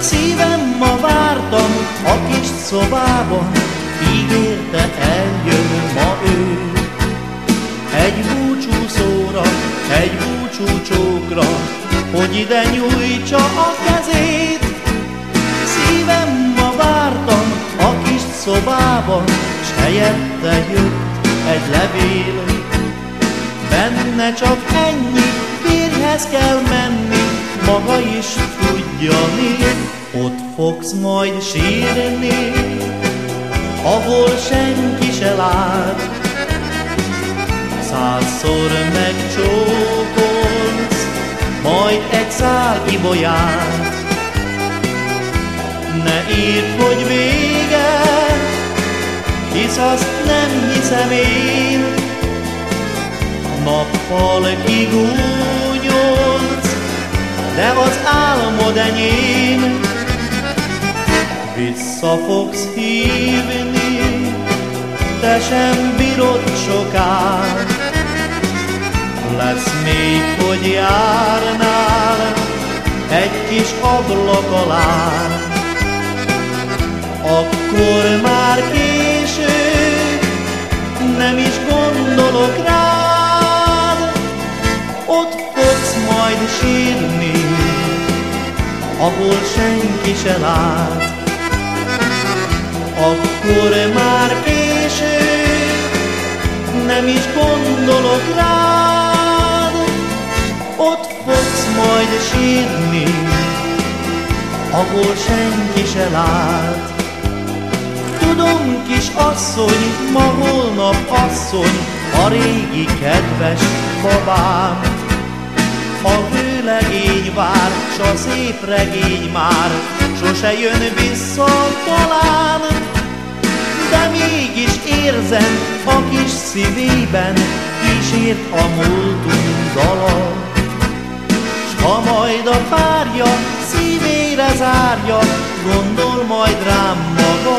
Szívem ma vártam a kis szobában, ígérte eljön ma ő. Egy búcsúszóra, egy búcsúcsókra, hogy ide nyújtsa a kezét. Szívem ma vártam a kis szobában, s helyette jött egy levél. Benne csak ennyi, férhez kell menni, maga is tudja mi, ott fogsz majd sírni, ahol senki se lát. Százszor megcsókolsz, majd egy szál ibolyát. Ne írd, hogy vége, hisz azt nem hiszem én. Nappal kigúnyolsz, de az álmod enyém. Vissza fogsz hívni, te sem bírod soká. Lesz még, hogy járnál egy kis ablak alá. Akkor már késő, ahol senki se lát. Akkor már késő, nem is gondolok rád, ott fogsz majd sírni, ahol senki se lát. Tudom, kis asszony, ma holnap asszony, a régi kedves babám. A hőlegény vár, s a szép regény már, sose jön vissza talán. De mégis érzem a kis szívében, kísért a múltunk dala. S ha majd a párja szívére zárja, gondol majd rám maga,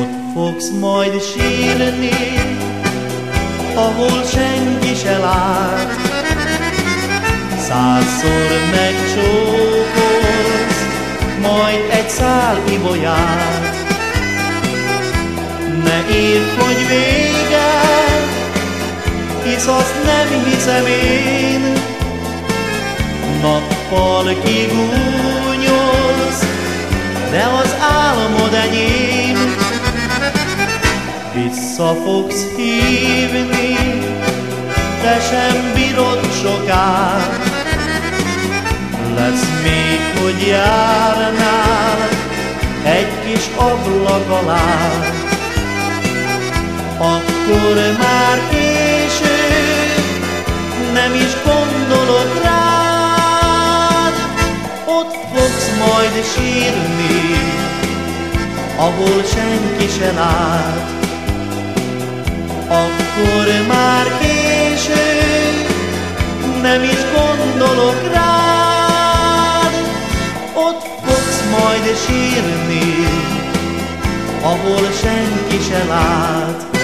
ott fogsz majd sírni, ahol senki se lát. Szál ibolyát. Ne írd, hogy vége, hisz azt nem hiszem én. Nappal kigúnyolsz, de az álmod enyém. Vissza fogsz hívni, te sem bírod soká. Lesz még, hogy járnál egy kis ablak alá. Akkor már késő, nem is gondolok rád, ott fogsz majd sírni, ahol senki se lát. Akkor már késő, nem is gondolok rád, majd sírni, ahol senki se lát.